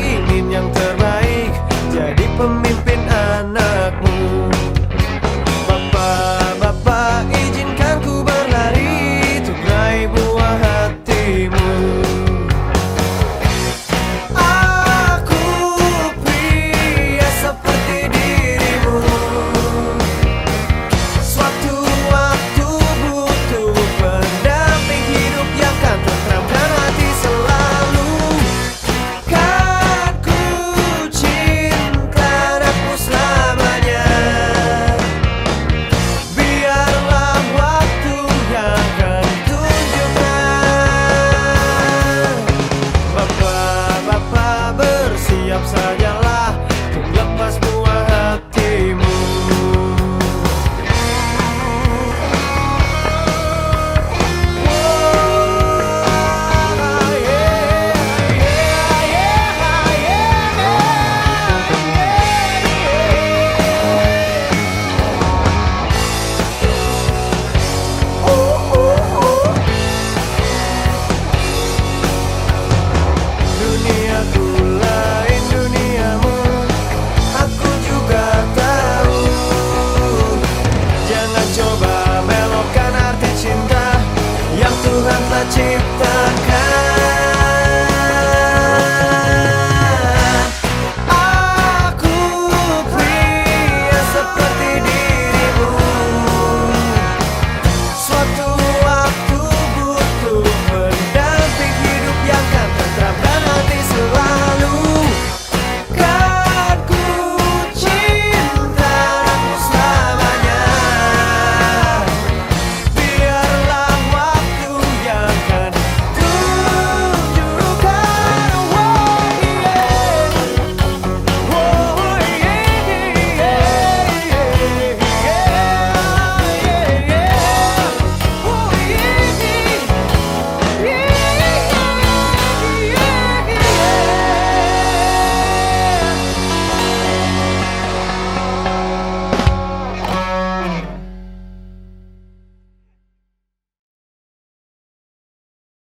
ingin yang terbaik. Jadi pemimpin Membelokkan arti cinta Yang Tuhan telah ciptakan.